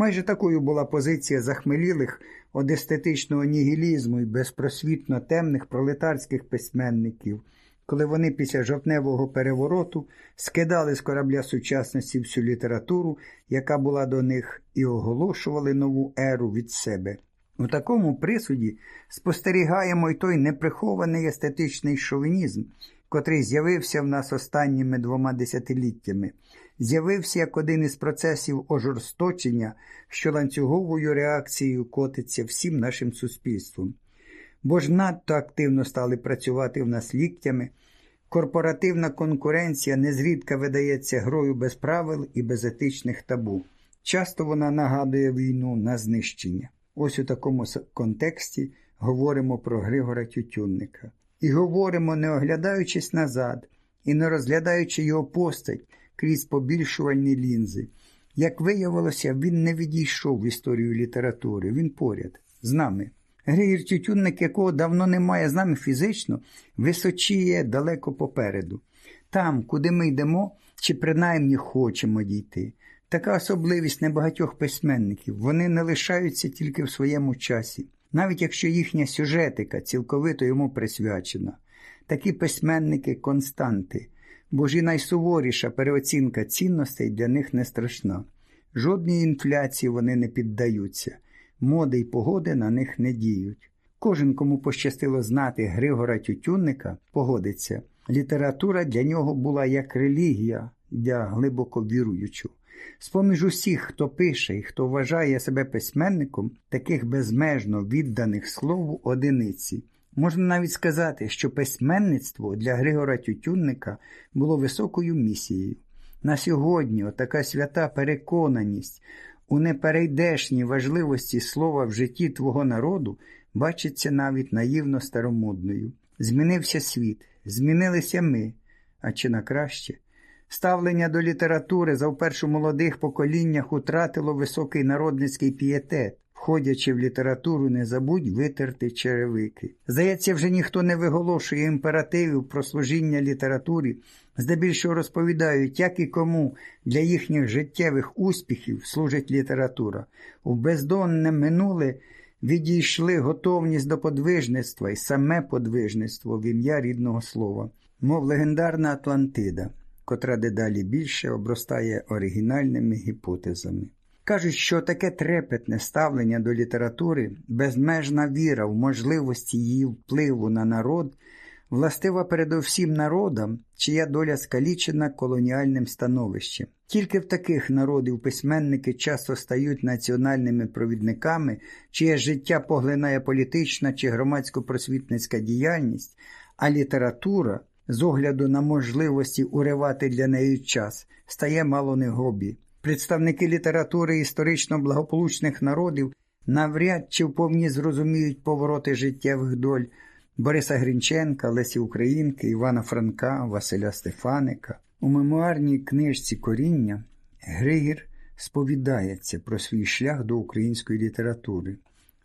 Майже такою була позиція захмелілих од естетичного нігілізму і безпросвітно темних пролетарських письменників, коли вони після жовтневого перевороту скидали з корабля сучасності всю літературу, яка була до них, і оголошували нову еру від себе. У такому присуді спостерігаємо й той неприхований естетичний шовінізм, котрий з'явився в нас останніми двома десятиліттями, з'явився як один із процесів ожорсточення, що ланцюговою реакцією котиться всім нашим суспільством. Бо ж надто активно стали працювати в нас ліктями, корпоративна конкуренція незрідка видається грою без правил і без етичних табу. Часто вона нагадує війну на знищення. Ось у такому контексті говоримо про Григора Тютюнника. І говоримо, не оглядаючись назад і не розглядаючи його постать крізь побільшувальні лінзи. Як виявилося, він не відійшов в історію літератури, він поряд, з нами. Григір Тютюнник, якого давно немає з нами фізично, височіє далеко попереду. Там, куди ми йдемо, чи принаймні хочемо дійти. Така особливість небагатьох письменників. Вони не лишаються тільки в своєму часі, навіть якщо їхня сюжетика цілковито йому присвячена. Такі письменники константи, бо ж і найсуворіша переоцінка цінностей для них не страшна. Жодній інфляції вони не піддаються, моди й погоди на них не діють. Кожен, кому пощастило знати Григора Тютюнника, погодиться. Література для нього була як релігія для глибоко віруючого. З-поміж усіх, хто пише і хто вважає себе письменником, таких безмежно відданих слову одиниці. Можна навіть сказати, що письменництво для Григора Тютюнника було високою місією. На сьогодні така свята переконаність у неперейдешній важливості слова в житті твого народу бачиться навіть наївно старомодною. Змінився світ, змінилися ми, а чи на краще? Ставлення до літератури за вперше молодих поколіннях утратило високий народницький пієтет. Входячи в літературу, не забудь витерти черевики. Здається, вже ніхто не виголошує імперативів про служіння літературі, здебільшого розповідають, як і кому для їхніх життєвих успіхів служить література. У бездонне минуле відійшли готовність до подвижництва і саме подвижництво в ім'я рідного слова, мов легендарна Атлантида котра дедалі більше обростає оригінальними гіпотезами. Кажуть, що таке трепетне ставлення до літератури, безмежна віра в можливості її впливу на народ, властива передовсім народам, чия доля скалічена колоніальним становищем. Тільки в таких народів письменники часто стають національними провідниками, чиє життя поглинає політична чи громадсько-просвітницька діяльність, а література з огляду на можливості уривати для неї час, стає мало не гобі. Представники літератури історично благополучних народів навряд чи вповні зрозуміють повороти життєвих доль Бориса Грінченка, Лесі Українки, Івана Франка, Василя Стефаника. У мемуарній книжці Коріння Григір сповідається про свій шлях до української літератури.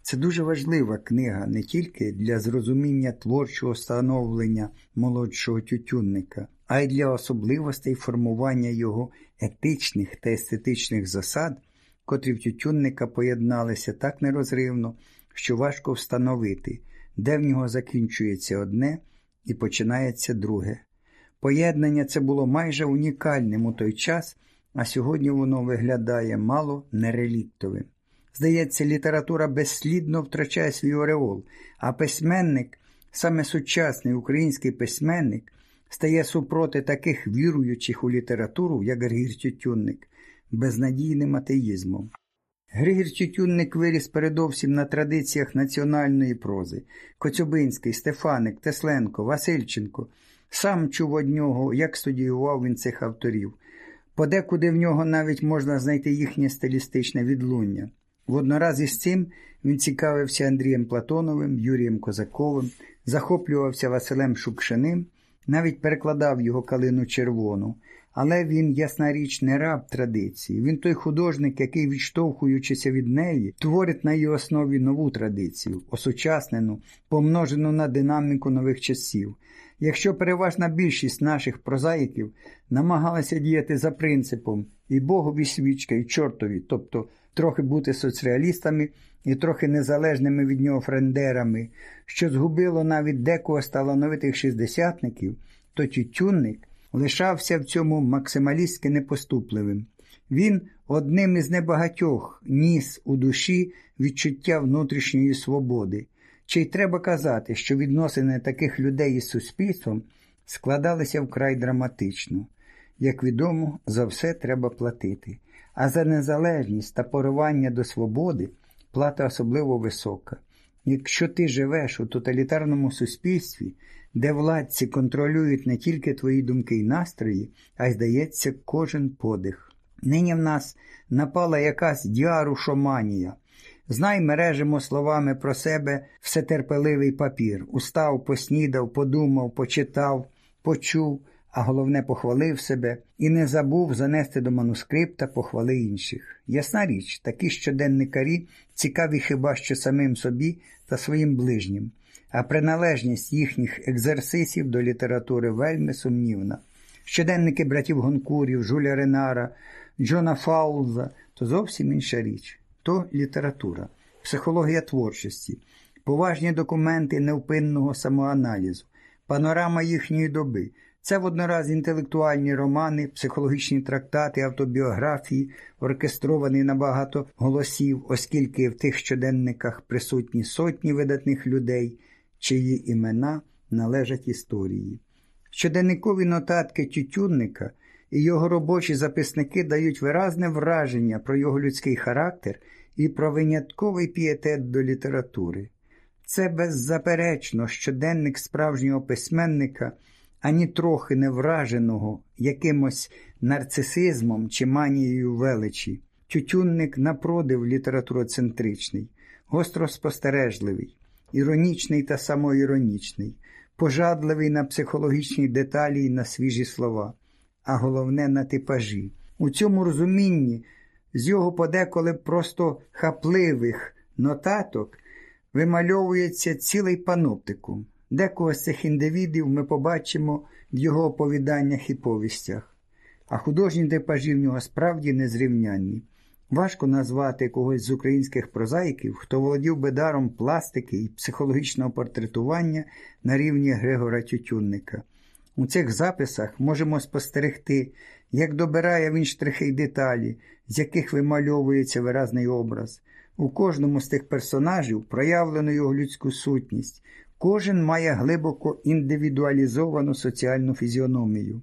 Це дуже важлива книга не тільки для зрозуміння творчого становлення молодшого тютюнника, а й для особливостей формування його етичних та естетичних засад, котрі в тютюнника поєдналися так нерозривно, що важко встановити, де в нього закінчується одне і починається друге. Поєднання це було майже унікальним у той час, а сьогодні воно виглядає мало нереліктовим. Здається, література безслідно втрачає свій ореол, а письменник, саме сучасний український письменник, стає супроти таких віруючих у літературу, як Григір Тютюнник, безнадійним атеїзмом. Григір Тютюнник виріс передовсім на традиціях національної прози Коцюбинський, Стефаник, Тесленко, Васильченко. Сам чув од нього, як студіював він цих авторів. Подекуди в нього навіть можна знайти їхнє стилістичне відлуння. Воднораз із цим він цікавився Андрієм Платоновим, Юрієм Козаковим, захоплювався Василем Шукшиним, навіть перекладав його калину червону. Але він, ясна річ, не раб традиції. Він той художник, який, відштовхуючися від неї, творить на її основі нову традицію, осучаснену, помножену на динаміку нових часів. Якщо переважна більшість наших прозаїків намагалася діяти за принципом і Богові свічка, і чортові, тобто трохи бути соціалістами і трохи незалежними від нього френдерами, що згубило навіть декого з талановитих шістдесятників, то Тютюнник лишався в цьому максималістськи непоступливим. Він одним із небагатьох ніс у душі відчуття внутрішньої свободи. Чи й треба казати, що відносини таких людей із суспільством складалися вкрай драматично. Як відомо, за все треба платити, а за незалежність та поривання до свободи плата особливо висока. Якщо ти живеш у тоталітарному суспільстві, де владці контролюють не тільки твої думки і настрої, а й здається, кожен подих. Нині в нас напала якась діарушоманія. Знай, мережимо словами про себе всетерпеливий папір. Устав, поснідав, подумав, почитав, почув, а головне похвалив себе і не забув занести до манускрипта похвали інших. Ясна річ, такі щоденникарі цікаві хіба що самим собі та своїм ближнім, а приналежність їхніх екзерсисів до літератури вельми сумнівна. Щоденники братів Гонкурів, Жуля Ренара, Джона Фаулза то зовсім інша річ. То література, психологія творчості, поважні документи невпинного самоаналізу, панорама їхньої доби. Це воднораз інтелектуальні романи, психологічні трактати, автобіографії, оркестровані на багато голосів, оскільки в тих щоденниках присутні сотні видатних людей, чиї імена належать історії. Щоденникові нотатки Тютюнника і його робочі записники дають виразне враження про його людський характер і про винятковий пієтет до літератури. Це беззаперечно щоденник справжнього письменника, ані трохи не враженого якимось нарцисизмом чи манією величі. Тютюнник напродив літературоцентричний, гостро спостережливий, іронічний та самоіронічний, пожадливий на психологічні деталі і на свіжі слова, а головне на типажі. У цьому розумінні з його подеколи просто хапливих нотаток вимальовується цілий паноптикум. Декого з цих індивідів ми побачимо в його оповіданнях і повістях, а художні типажі в нього справді незрівнянні. Важко назвати когось з українських прозаїків, хто володів би даром пластики і психологічного портретування на рівні Григора Тютюнника. У цих записах можемо спостерегти, як добирає він штрихи й деталі, з яких вимальовується виразний образ. У кожному з тих персонажів проявлено його людську сутність, кожен має глибоко індивідуалізовану соціальну фізіономію.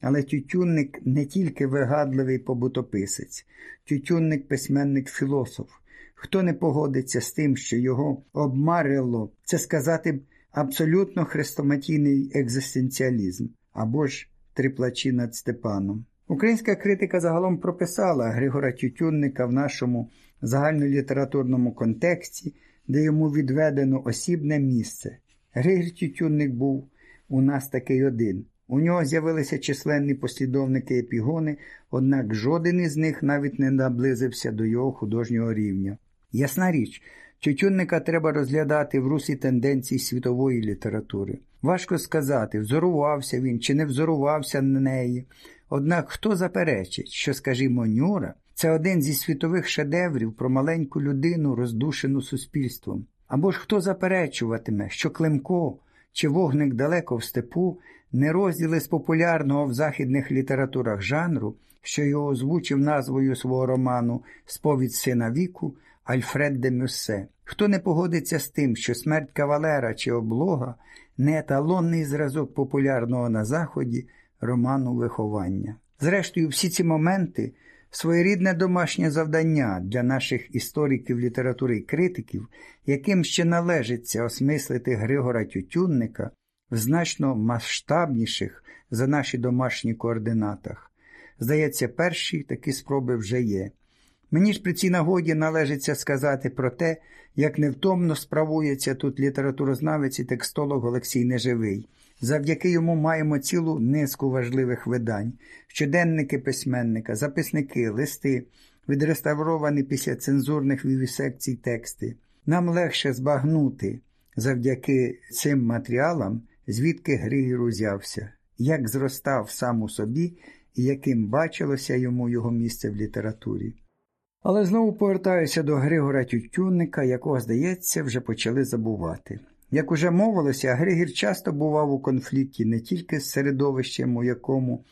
Але Тютюнник не тільки вигадливий побутописець, Тютюнник письменник філософ. Хто не погодиться з тим, що його обмарило, це сказати абсолютно хрестоматійний екзистенціалізм або ж триплачі над Степаном. Українська критика загалом прописала Григора Тютюнника в нашому загальнолітературному контексті, де йому відведено осібне місце. Григор Тютюнник був у нас такий один. У нього з'явилися численні послідовники епігони, однак жоден із них навіть не наблизився до його художнього рівня. Ясна річ, Тютюнника треба розглядати в русі тенденцій світової літератури. Важко сказати, взорувався він чи не взорувався на неї. Однак хто заперечить, що, скажімо, Нюра це один зі світових шедеврів про маленьку людину, роздушену суспільством. Або ж хто заперечуватиме, що Климко чи вогник далеко в степу не розділи з популярного в західних літературах жанру, що його озвучив назвою свого роману Сповідь сина віку Альфред де Мюссе. Хто не погодиться з тим, що смерть кавалера чи облога не еталонний зразок популярного на Заході роману виховання. Зрештою, всі ці моменти своєрідне домашнє завдання для наших істориків літератури і критиків, яким ще належиться осмислити Григора Тютюнника в значно масштабніших за наші домашні координатах. Здається, перші такі спроби вже є. Мені ж при цій нагоді належиться сказати про те, як невтомно справується тут літературознавець і текстолог Олексій Неживий. Завдяки йому маємо цілу низку важливих видань, щоденники письменника, записники, листи, відреставровані після цензурних вівісекцій тексти. Нам легше збагнути завдяки цим матеріалам, звідки Григір узявся, як зростав сам у собі і яким бачилося йому його місце в літературі. Але знову повертаюся до Григора Тютюнника, якого, здається, вже почали забувати. Як уже мовилося, Григір часто бував у конфлікті не тільки з середовищем, у якому